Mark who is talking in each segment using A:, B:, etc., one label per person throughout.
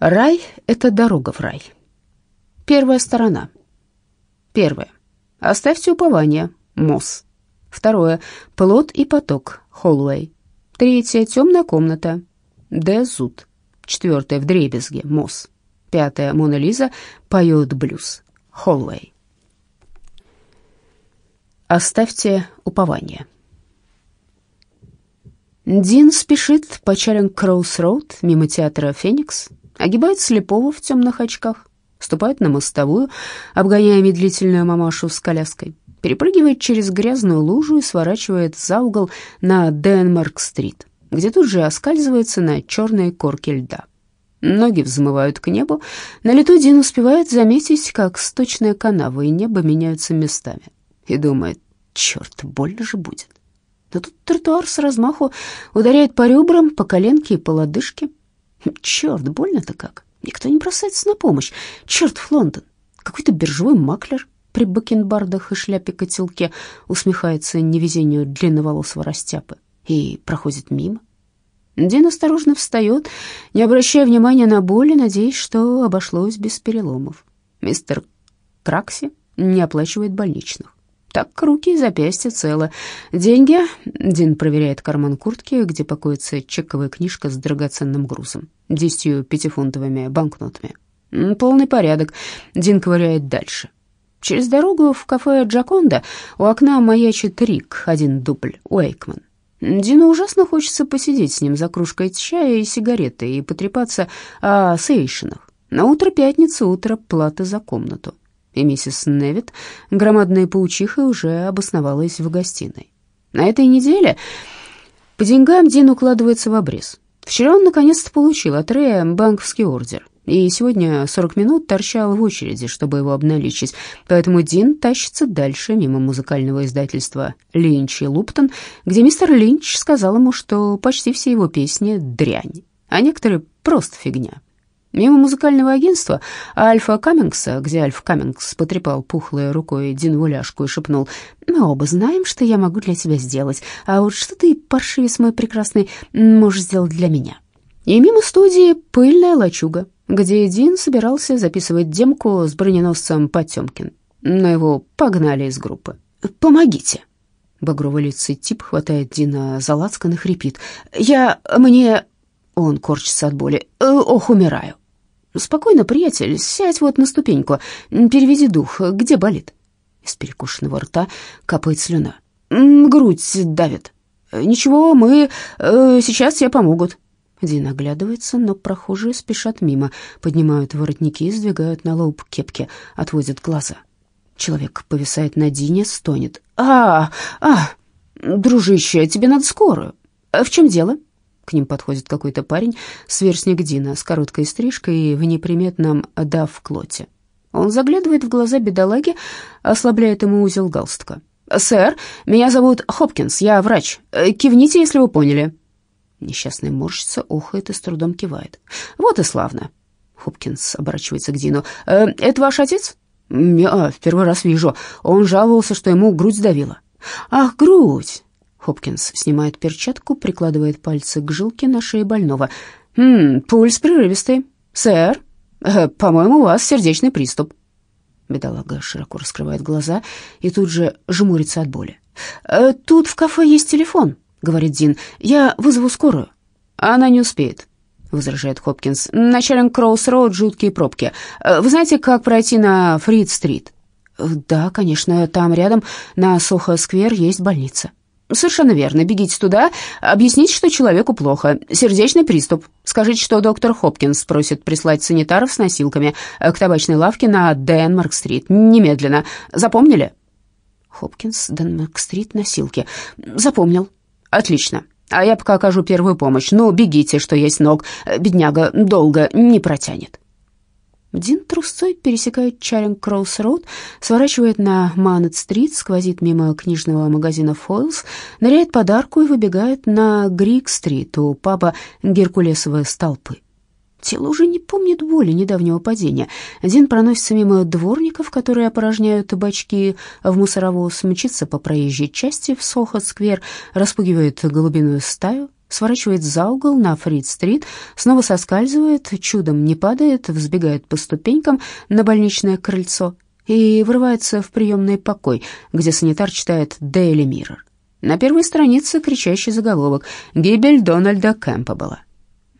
A: Рай — это дорога в рай. Первая сторона. Первое. Оставьте упование. Мосс. Второе. Плод и поток. Холлуэй. Третье. Темная комната. Д. Зуд. Четвертое. Вдребезги. Мосс. Пятое. Мона Лиза поет блюз. Холлуэй. Оставьте упование. Дин спешит по Чаринг-Кросс-Роуд мимо театра «Феникс», огибает слепого в темных очках, ступает на мостовую, обгоняя медлительную мамашу с коляской, перепрыгивает через грязную лужу и сворачивает за угол на Денмарк-стрит, где тут же оскальзывается на черной корке льда. Ноги взмывают к небу. На лету Дин успевает заметить, как сточная канава и небо меняются местами. И думает, черт, больно же будет. Да тут тротуар с размаху ударяет по ребрам, по коленке и по лодыжке. Черт, больно-то как. Никто не бросается на помощь. Черт, Лондон. Какой-то биржевой маклер при бакенбардах и шляпе-котелке усмехается невезению длинноволосого растяпы и проходит мимо. Дин осторожно встает, не обращая внимания на боль, надеясь, что обошлось без переломов. Мистер Кракси не оплачивает больничных. Так руки и запястья целы. Деньги. Дин проверяет карман куртки, где покоится чековая книжка с драгоценным грузом, десятью пятифунтовыми банкнотами. Полный порядок. Дин ковыряет дальше. Через дорогу в кафе «Джаконда» у окна маячит Рик, один дубль, Уэйкман. Дину ужасно хочется посидеть с ним за кружкой чая и сигареты и потрепаться о сейшинах. На утро пятницы, утро платы за комнату и миссис Невит, громадная паучиха, уже обосновалась в гостиной. На этой неделе по деньгам Дин укладывается в обрез. Вчера он наконец-то получил от Рэя банковский ордер, и сегодня 40 минут торчал в очереди, чтобы его обналичить, поэтому Дин тащится дальше, мимо музыкального издательства «Линч и Луптон», где мистер Линч сказал ему, что почти все его песни — дрянь, а некоторые — просто фигня. Мимо музыкального агентства Альфа Каммингса, где Альф Каммингс потрепал пухлой рукой Дину ляжку и шепнул, «Мы оба знаем, что я могу для тебя сделать, а вот что ты, паршивец мой прекрасный, можешь сделать для меня?» И мимо студии пыльная лачуга, где Дин собирался записывать демку с броненосцем Потемкин, но его погнали из группы. «Помогите!» Багрово-лицый тип хватает Дина за лацкан и хрипит. «Я... мне...» Он корчится от боли. «Ох, умираю!» «Спокойно, приятель, сядь вот на ступеньку, переведи дух, где болит?» Из перекушенного рта капает слюна. «Грудь давит». «Ничего, мы... Э, сейчас тебе помогут». Дин оглядывается, но прохожие спешат мимо, поднимают воротники, сдвигают на лоб кепки, отводят глаза. Человек повисает на Дине, стонет. «А, а, дружище, тебе надо скорую. В чем дело?» К ним подходит какой-то парень, сверстник Дина, с короткой стрижкой и в неприметном дав-клоте. Он заглядывает в глаза бедолаги, ослабляет ему узел галстука. «Сэр, меня зовут Хопкинс, я врач. Кивните, если вы поняли». Несчастный морщится, охает и с трудом кивает. «Вот и славно». Хопкинс оборачивается к Дину. «Э, «Это ваш отец?» «Я в первый раз вижу. Он жаловался, что ему грудь давила». «Ах, грудь! Хопкинс снимает перчатку, прикладывает пальцы к жилке на шее больного. «Хм, пульс прерывистый. Сэр, э, по-моему, у вас сердечный приступ». Бедолага широко раскрывает глаза и тут же жмурится от боли. «Э, «Тут в кафе есть телефон», — говорит Дин. «Я вызову скорую». «Она не успеет», — возражает Хопкинс. «На Чаринг-Кросс-Роуд жуткие пробки. Э, вы знаете, как пройти на Фрид-стрит?» «Да, конечно, там рядом на Сохо-сквер есть больница». «Совершенно верно. Бегите туда, объясните, что человеку плохо. Сердечный приступ. Скажите, что доктор Хопкинс просит прислать санитаров с носилками к табачной лавке на Денмарк-стрит. Немедленно. Запомнили?» Хопкинс, Денмарк-стрит, носилки. «Запомнил». «Отлично. А я пока окажу первую помощь. Ну, бегите, что есть ног. Бедняга долго не протянет». Дин трусцой пересекает Чаринг-Кросс-Роуд, сворачивает на Маннет-стрит, сквозит мимо книжного магазина «Фойлс», ныряет под арку и выбегает на Грик-стрит у паба «Геркулесовые столпы». Тело уже не помнит боли недавнего падения. Дин проносится мимо дворников, которые опорожняют бачки в мусоровоз, мчится по проезжей части в Сохо-сквер, распугивает голубиную стаю, сворачивает за угол на Фрид-стрит, снова соскальзывает, чудом не падает, взбегает по ступенькам на больничное крыльцо и врывается в приемный покой, где санитар читает «Дейли Миррор». На первой странице кричащий заголовок «Гибель Дональда Кэмпбелла».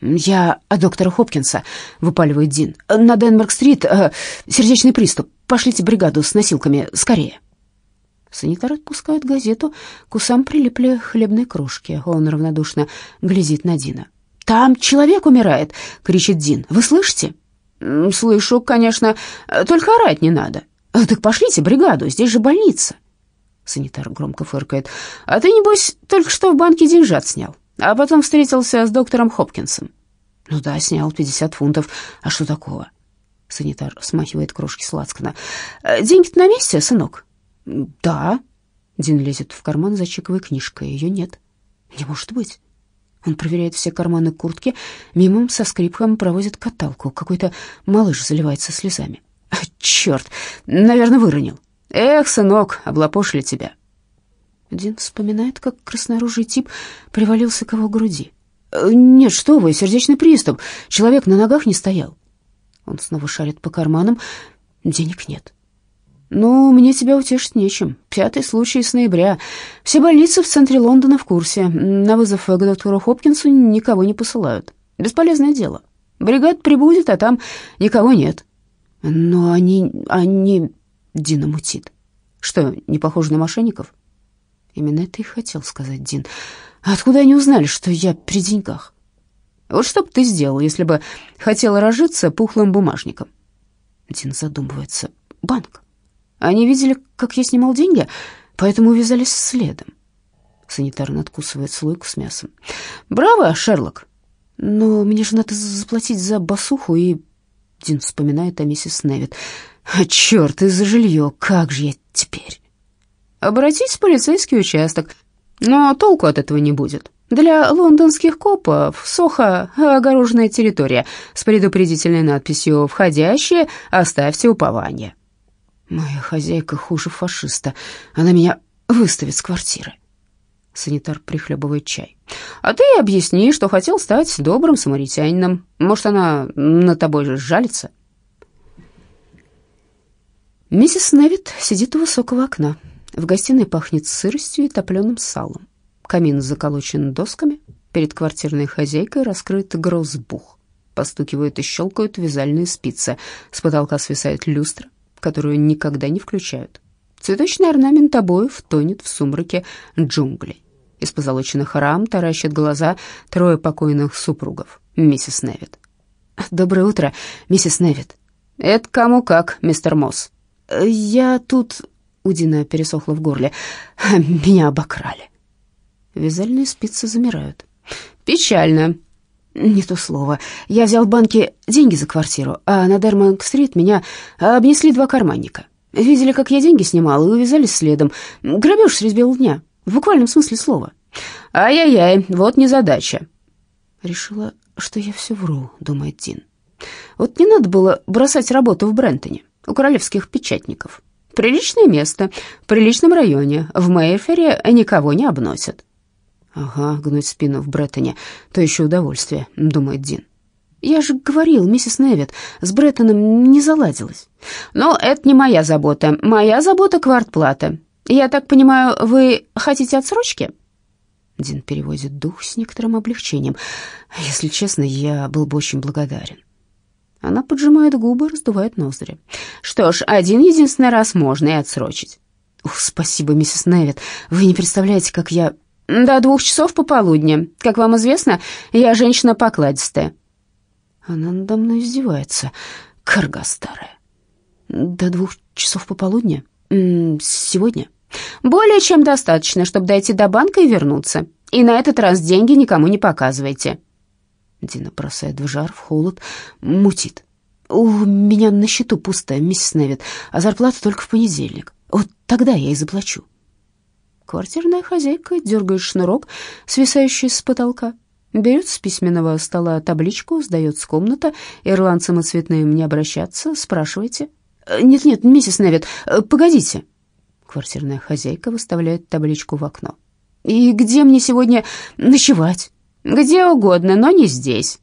A: «Я от доктора Хопкинса», — выпаливает Дин. «На Денмарк-стрит э, сердечный приступ. Пошлите бригаду с носилками скорее». Санитар отпускает газету, к усам прилипли хлебные крошки. Он равнодушно глядит на Дина. «Там человек умирает!» — кричит Дин. «Вы слышите?» «Слышу, конечно, только орать не надо». «Так пошлите бригаду, здесь же больница». Санитар громко фыркает. «А ты, небось, только что в банке деньжат снял, а потом встретился с доктором Хопкинсом». «Ну да, снял 50 фунтов. А что такого?» Санитар смахивает крошки с лацкана. «Деньги-то на месте, сынок?» «Да». Дин лезет в карман за чековой книжкой. Ее нет. «Не может быть». Он проверяет все карманы куртки, мимо со скрипком проводит каталку. Какой-то малыш заливается слезами. «Черт, наверное, выронил. Эх, сынок, облапошили тебя». Дин вспоминает, как красноружий тип привалился к его груди. «Нет, что вы, сердечный приступ. Человек на ногах не стоял». Он снова шарит по карманам. Денег нет. «Ну, мне тебя утешить нечем. Пятый случай с ноября. Все больницы в центре Лондона в курсе. На вызов к доктору Хопкинсу никого не посылают. Бесполезное дело. Бригад прибудет, а там никого нет». «Но они... они...» — Дина мутит. «Что, не похоже на мошенников?» Именно это и хотел сказать Дин. «Откуда они узнали, что я при деньгах?» «Вот что бы ты сделал, если бы хотел разжиться пухлым бумажником?» Дин задумывается. «Банк. Они видели, как я снимал деньги, поэтому увязались следом. Санитар надкусывает слойку с мясом. «Браво, Шерлок! Но мне же надо заплатить за басуху и...» Дин вспоминает о миссис Невит. «А черт, из-за жилье, как же я теперь?» «Обратись в полицейский участок, но толку от этого не будет. Для лондонских копов Сохо — огороженная территория с предупредительной надписью «Входящие, оставьте упование». Моя хозяйка хуже фашиста. Она меня выставит с квартиры. Санитар прихлебывает чай. А ты объясни, что хотел стать добрым самаритянином. Может, она на тобой же жалится? Миссис Невит сидит у высокого окна. В гостиной пахнет сыростью и топленым салом. Камин заколочен досками. Перед квартирной хозяйкой раскрыт грозбух. Постукивают и щелкают вязальные спицы. С потолка свисает люстра которую никогда не включают. Цветочный орнамент обоев тонет в сумраке джунглей. Из позолоченных рам таращат глаза трое покойных супругов, миссис Невит. «Доброе утро, миссис Невит». «Это кому как, мистер Мосс?» «Я тут...» — у Дина пересохло в горле. «Меня обокрали». Вязальные спицы замирают. «Печально», не то слово. Я взял в банке деньги за квартиру, а на Дерманг-стрит меня обнесли два карманника. Видели, как я деньги снимал, и увязались следом. Грабеж средь белого дня, в буквальном смысле слова. Ай-яй-яй, вот незадача. Решила, что я все вру, думает Дин. Вот не надо было бросать работу в Брентоне, у королевских печатников. Приличное место, в приличном районе, в Мейфере никого не обносят. Ага, гнуть спину в Бреттоне, то еще удовольствие, думает Дин. Я же говорил, миссис Невит, с Бреттоном не заладилось. Но это не моя забота. Моя забота — квартплата. Я так понимаю, вы хотите отсрочки? Дин переводит дух с некоторым облегчением. Если честно, я был бы очень благодарен. Она поджимает губы, раздувает ноздри. Что ж, один единственный раз можно и отсрочить. Ух, спасибо, миссис Невит. Вы не представляете, как я до двух часов пополудни. Как вам известно, я женщина покладистая». Она надо мной издевается, карга старая. До двух часов пополудни? Сегодня? Более чем достаточно, чтобы дойти до банка и вернуться. И на этот раз деньги никому не показывайте. Дина бросает в жар, в холод, мутит. У меня на счету пусто, миссис Невит, а зарплата только в понедельник. Вот тогда я и заплачу. Квартирная хозяйка дергает шнурок, свисающий с потолка, берет с письменного стола табличку, сдает с комната, ирландцам и цветным не обращаться, спрашивайте. «Э, «Нет-нет, миссис Невит, э, погодите». Квартирная хозяйка выставляет табличку в окно. «И где мне сегодня ночевать?» Где угодно, но не здесь».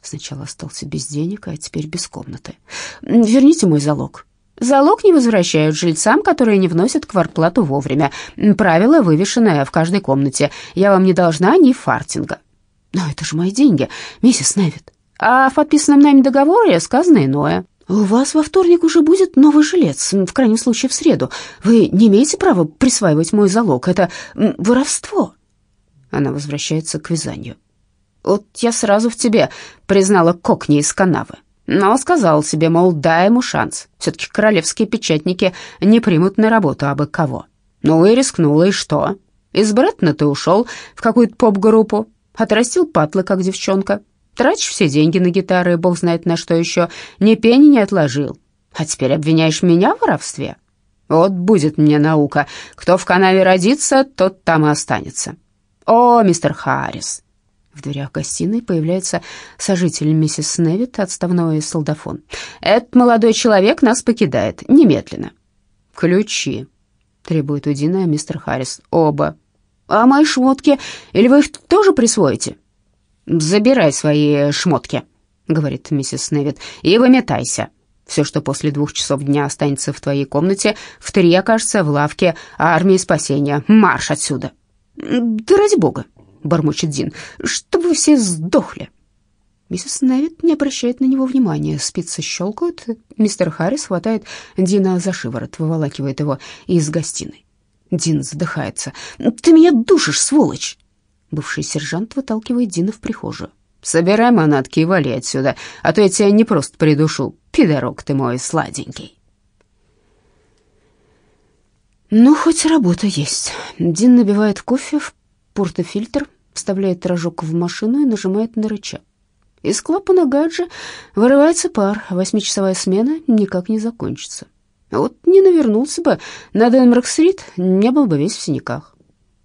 A: Сначала остался без денег, а теперь без комнаты. «Верните мой залог». Залог не возвращают жильцам, которые не вносят квартплату вовремя. Правило, вывешенное в каждой комнате. Я вам не должна ни фартинга. Но это же мои деньги, миссис Невит. А в подписанном нами договоре сказано иное. У вас во вторник уже будет новый жилец, в крайнем случае в среду. Вы не имеете права присваивать мой залог. Это воровство. Она возвращается к вязанию. Вот я сразу в тебе признала кокни из канавы. Но сказал себе, мол, дай ему шанс. Все-таки королевские печатники не примут на работу абы кого. Ну и рискнула, и что? Из Бреттона ты ушел в какую-то поп-группу, отрастил патлы, как девчонка. Тратишь все деньги на гитары, бог знает на что еще, ни пени не отложил. А теперь обвиняешь меня в воровстве? Вот будет мне наука. Кто в канаве родится, тот там и останется. О, мистер Харрис, в дверях гостиной появляется сожитель миссис Невит, отставной солдафон. «Этот молодой человек нас покидает. Немедленно». «Ключи», — требует у Дина мистер Харрис. «Оба». «А мои шмотки? Или вы их тоже присвоите?» «Забирай свои шмотки», — говорит миссис Невит, — «и выметайся. Все, что после двух часов дня останется в твоей комнате, в три окажется в лавке армии спасения. Марш отсюда!» «Да ради бога!» — бормочет Дин, — «чтобы вы все сдохли». Миссис Невит не обращает на него внимания. Спицы щелкают. Мистер Харрис хватает Дина за шиворот, выволакивает его из гостиной. Дин задыхается. «Ты меня душишь, сволочь!» Бывший сержант выталкивает Дина в прихожую. «Собирай манатки и вали отсюда, а то я тебя не просто придушу. Пидорок ты мой сладенький». Ну, хоть работа есть. Дин набивает кофе в портофильтр, вставляет рожок в машину и нажимает на рычаг. Из клапана гаджа вырывается пар, восьмичасовая смена никак не закончится. А вот не навернулся бы на Денмарк-стрит, не был бы весь в синяках.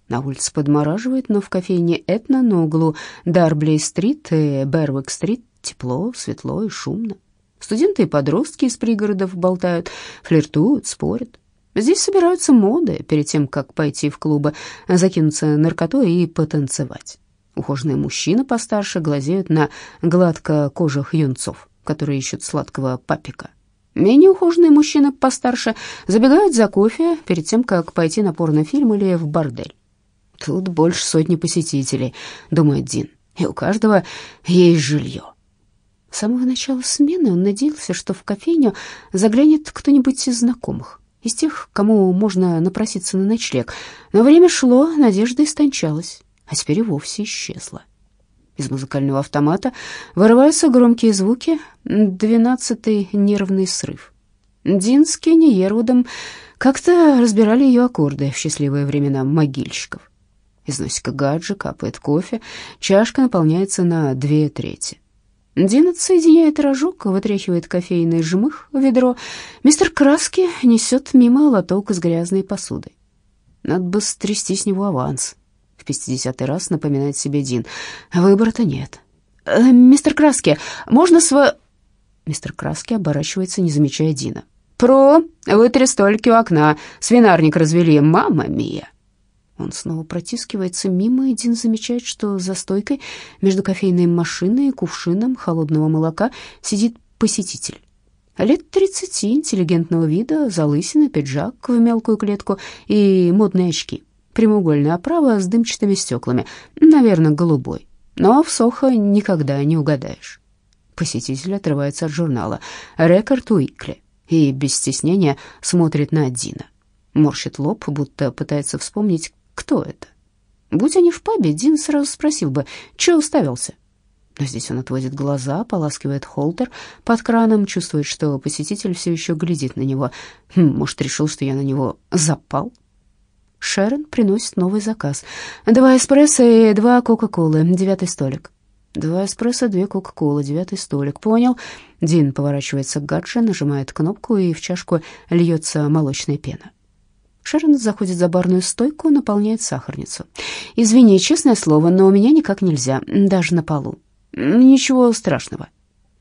A: На улице подмораживает, но в кофейне «Этна» на углу Дарблей-стрит и Бервик-стрит тепло, светло и шумно. Студенты и подростки из пригородов болтают, флиртуют, спорят. Здесь собираются моды перед тем, как пойти в клубы, закинуться наркотой и потанцевать. Ухоженные мужчины постарше глазеют на гладкокожих юнцов, которые ищут сладкого папика. Менее ухоженные мужчины постарше забегают за кофе перед тем, как пойти на порнофильм или в бордель. Тут больше сотни посетителей, думает Дин, и у каждого есть жилье. С самого начала смены он надеялся, что в кофейню заглянет кто-нибудь из знакомых из тех, кому можно напроситься на ночлег. Но время шло, надежда истончалась, а теперь и вовсе исчезла. Из музыкального автомата вырываются громкие звуки, двенадцатый нервный срыв. Дин с Кенни Ервудом как-то разбирали ее аккорды в счастливые времена могильщиков. Из носика гаджи капает кофе, чашка наполняется на две трети. Дин отсоединяет рожок, вытряхивает кофейный жмых в ведро. Мистер Краски несет мимо лоток с грязной посудой. Надо бы стрясти с него аванс. В пятидесятый раз напоминает себе Дин. Выбора-то нет. «Э, «Мистер Краски, можно сво...» Мистер Краски оборачивается, не замечая Дина. «Про, вытри столики у окна, свинарник развели, мама мия!» Он снова протискивается мимо, и Дин замечает, что за стойкой между кофейной машиной и кувшином холодного молока сидит посетитель. Лет тридцати, интеллигентного вида, залысина, пиджак в мелкую клетку и модные очки. Прямоугольная оправа с дымчатыми стеклами, наверное, голубой. Но в Сохо никогда не угадаешь. Посетитель отрывается от журнала «Рекорд Уикли» и без стеснения смотрит на Дина. Морщит лоб, будто пытается вспомнить, кто это? Будь они в пабе, Дин сразу спросил бы, чего уставился. Но здесь он отводит глаза, поласкивает холтер под краном, чувствует, что посетитель все еще глядит на него. Хм, может, решил, что я на него запал? Шерон приносит новый заказ. Два эспрессо и два кока-колы, девятый столик. Два эспрессо, две кока-колы, девятый столик. Понял. Дин поворачивается к гадже, нажимает кнопку, и в чашку льется молочная пена. Шерон заходит за барную стойку, наполняет сахарницу. «Извини, честное слово, но у меня никак нельзя, даже на полу». «Ничего страшного».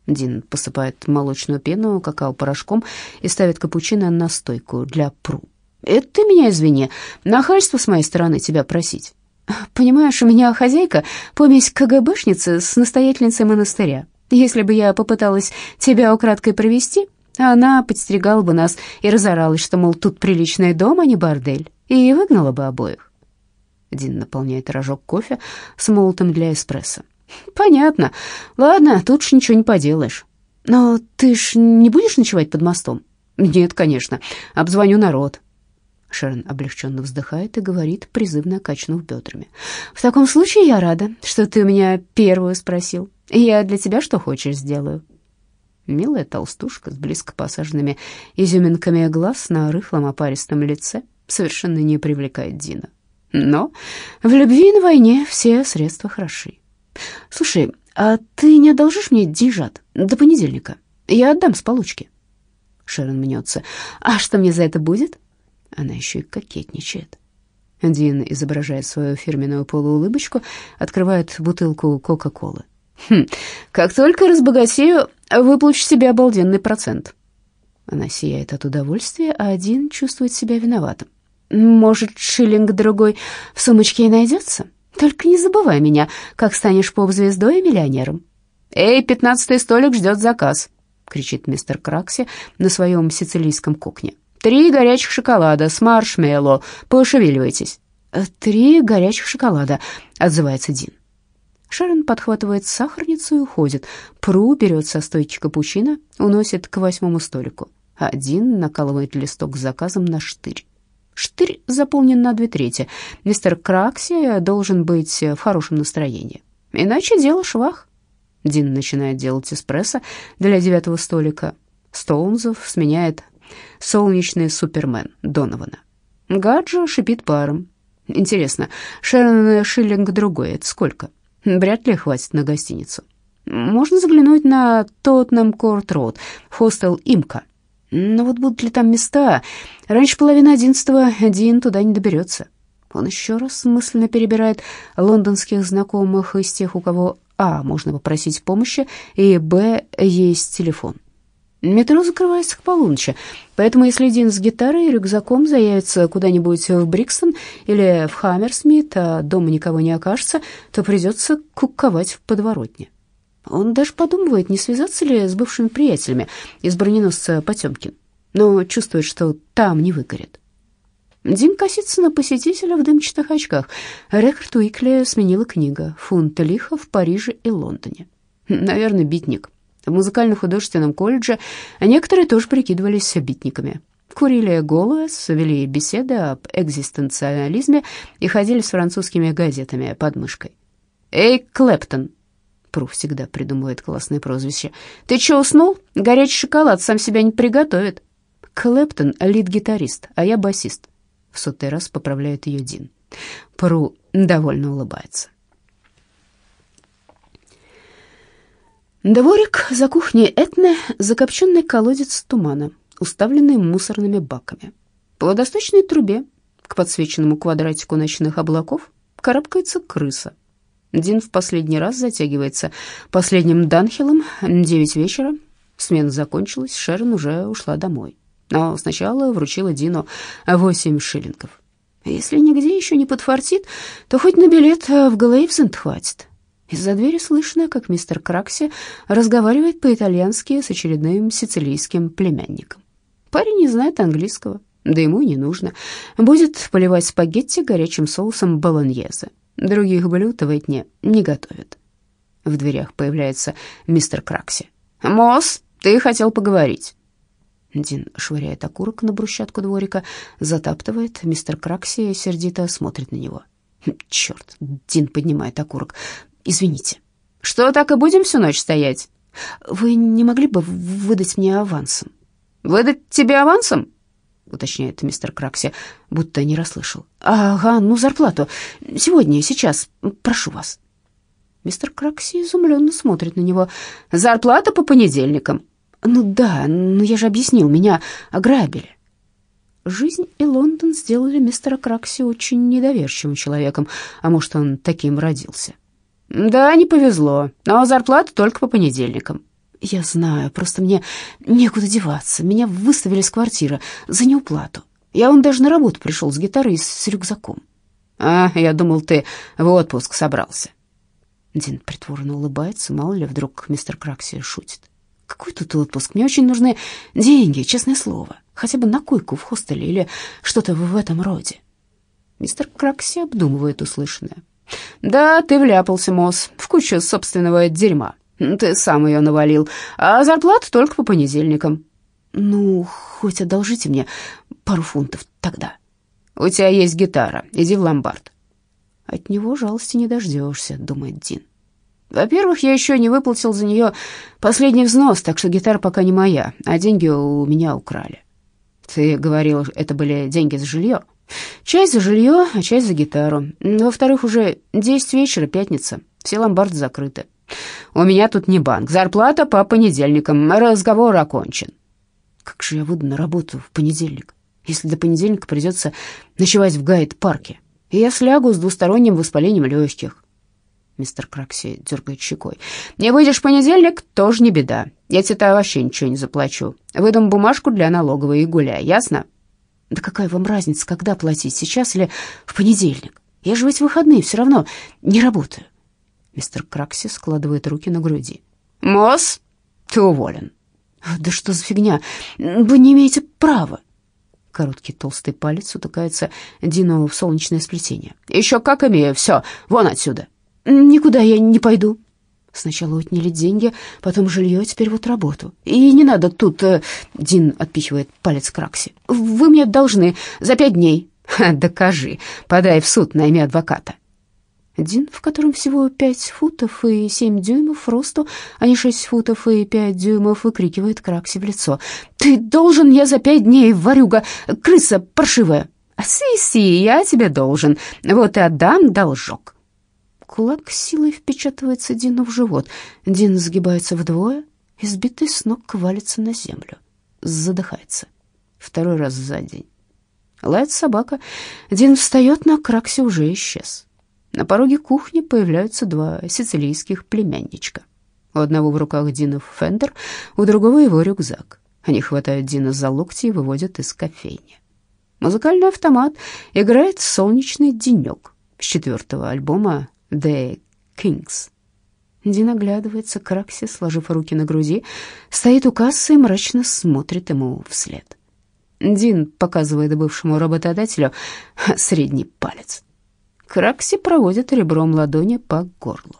A: Дин посыпает молочную пену какао-порошком и ставит капучино на стойку для пру. «Это ты меня извини, нахальство с моей стороны тебя просить». Понимаешь, у меня хозяйка помесь КГБшницы с настоятельницей монастыря. Если бы я попыталась тебя украдкой провести, она подстерегала бы нас и разоралась, что, мол, тут приличный дом, а не бордель, и выгнала бы обоих. Дин наполняет рожок кофе с молотом для эспрессо. «Понятно. Ладно, тут ж ничего не поделаешь. Но ты ж не будешь ночевать под мостом?» «Нет, конечно. Обзвоню народ». Шерон облегченно вздыхает и говорит, призывно качнув бедрами. «В таком случае я рада, что ты у меня первую спросил. Я для тебя что хочешь сделаю». Милая толстушка с близко посаженными изюминками глаз на рыхлом опаристом лице совершенно не привлекает Дина. Но в любви и на войне все средства хороши. Слушай, а ты не одолжишь мне деньжат до понедельника? Я отдам с получки. Шерон мнется. А что мне за это будет? Она еще и кокетничает. Дин изображает свою фирменную полуулыбочку, открывает бутылку Кока-Колы. «Хм, как только разбогатею, выплачу себе обалденный процент». Она сияет от удовольствия, а один чувствует себя виноватым. Может, шиллинг другой в сумочке и найдется? Только не забывай меня, как станешь поп-звездой и миллионером. Эй, пятнадцатый столик ждет заказ, кричит мистер Кракси на своем сицилийском кухне. Три горячих шоколада с маршмеллоу. Пошевеливайтесь. «Э, Три горячих шоколада, отзывается Дин. Шерон подхватывает сахарницу и уходит. Пру берет со стойки капучино, уносит к восьмому столику. Один накалывает листок с заказом на штырь. Штырь заполнен на две трети. Мистер Кракси должен быть в хорошем настроении. Иначе дело швах. Дин начинает делать эспрессо для девятого столика. Стоунзов сменяет солнечный супермен Донована. Гаджа шипит паром. Интересно, Шерон шиллинг другой, это сколько? Вряд ли хватит на гостиницу. Можно заглянуть на Тотнем Корт Роуд, хостел Имка. Но вот будут ли там места? Раньше половины одиннадцатого один туда не доберется. Он еще раз мысленно перебирает лондонских знакомых из тех, у кого А. можно попросить помощи, и Б. есть телефон. Метро закрывается к полуночи, поэтому если Дин с гитарой и рюкзаком заявится куда-нибудь в Брикстон или в Хаммерсмит, а дома никого не окажется, то придется куковать в подворотне. Он даже подумывает, не связаться ли с бывшими приятелями из броненосца Потемкин, но чувствует, что там не выгорит. Дим косится на посетителя в дымчатых очках. Рекорд Уикли сменила книга «Фунт лиха в Париже и Лондоне». Наверное, битник. В музыкально-художественном колледже некоторые тоже прикидывались битниками. Курили голос, вели беседы об экзистенциализме и ходили с французскими газетами под мышкой. «Эй, Клэптон!» Пру всегда придумывает классное прозвище. «Ты чё, уснул? Горячий шоколад сам себя не приготовит». Клэптон — лид-гитарист, а я басист. В сотый раз поправляет ее Дин. Пру довольно улыбается. Дворик за кухней Этны — закопченный колодец тумана, уставленный мусорными баками. По водосточной трубе к подсвеченному квадратику ночных облаков карабкается крыса — Дин в последний раз затягивается последним данхилом. Девять вечера. Смена закончилась, Шерон уже ушла домой. Но сначала вручила Дину восемь шиллингов. Если нигде еще не подфартит, то хоть на билет в Глейвзенд хватит. Из-за двери слышно, как мистер Кракси разговаривает по-итальянски с очередным сицилийским племянником. Парень не знает английского, да ему и не нужно. Будет поливать спагетти горячим соусом болоньезе. Других блюд в Этне не готовят. В дверях появляется мистер Кракси. «Мосс, ты хотел поговорить». Дин швыряет окурок на брусчатку дворика, затаптывает. Мистер Кракси сердито смотрит на него. «Черт!» — Дин поднимает окурок. «Извините». «Что, так и будем всю ночь стоять?» «Вы не могли бы выдать мне авансом?» «Выдать тебе авансом?» — уточняет мистер Кракси, будто не расслышал. «Ага, ну зарплату. Сегодня, сейчас. Прошу вас». Мистер Кракси изумленно смотрит на него. «Зарплата по понедельникам». «Ну да, но я же объяснил, меня ограбили». Жизнь и Лондон сделали мистера Кракси очень недоверчивым человеком, а может, он таким родился. «Да, не повезло, но зарплата только по понедельникам». «Я знаю, просто мне некуда деваться. Меня выставили с квартиры за неуплату. Я он даже на работу пришел с гитарой и с рюкзаком». «А, я думал, ты в отпуск собрался». Дин притворно улыбается, мало ли, вдруг мистер Кракси шутит. «Какой тут отпуск? Мне очень нужны деньги, честное слово. Хотя бы на койку в хостеле или что-то в этом роде». Мистер Кракси обдумывает услышанное. «Да, ты вляпался, Мосс, в кучу собственного дерьма. Ты сам ее навалил, а зарплата только по понедельникам». «Ну, хоть одолжите мне пару фунтов тогда». «У тебя есть гитара, иди в ломбард». От него жалости не дождешься, думает Дин. Во-первых, я еще не выплатил за нее последний взнос, так что гитара пока не моя, а деньги у меня украли. Ты говорил, это были деньги за жилье. Часть за жилье, а часть за гитару. Во-вторых, уже десять вечера, пятница, все ломбарды закрыты. У меня тут не банк, зарплата по понедельникам, разговор окончен. Как же я выйду на работу в понедельник, если до понедельника придется ночевать в гайд-парке? и я слягу с двусторонним воспалением легких. Мистер Кракси дергает щекой. «Не выйдешь в понедельник, тоже не беда. Я тебе вообще ничего не заплачу. Выдам бумажку для налоговой и гуляй, ясно?» «Да какая вам разница, когда платить, сейчас или в понедельник? Я же в выходные все равно не работаю». Мистер Кракси складывает руки на груди. «Мосс, ты уволен». «Да что за фигня? Вы не имеете права». Короткий толстый палец утыкается Дину в солнечное сплетение. «Еще как имею, все, вон отсюда!» «Никуда я не пойду». Сначала отняли деньги, потом жилье, теперь вот работу. И не надо тут... Э, Дин отпихивает палец Кракси. «Вы мне должны за пять дней». Ха, «Докажи, подай в суд, найми адвоката». Дин, в котором всего пять футов и семь дюймов росту, а не шесть футов и пять дюймов, выкрикивает Кракси в лицо. «Ты должен я за пять дней, ворюга, крыса паршивая!» «Си-си, я тебе должен, вот и отдам должок». Кулак силой впечатывается Дину в живот. Дин сгибается вдвое, избитый с ног валится на землю. Задыхается. Второй раз за день. Лает собака. Дин встает, но Кракси уже исчез. На пороге кухни появляются два сицилийских племянничка. У одного в руках Динов фендер, у другого его рюкзак. Они хватают Дина за локти и выводят из кофейни. Музыкальный автомат играет «Солнечный денек» с четвертого альбома «The Kings». Дин оглядывается к Раксе, сложив руки на груди, стоит у кассы и мрачно смотрит ему вслед. Дин показывает бывшему работодателю средний палец. Кракси проводит ребром ладони по горлу.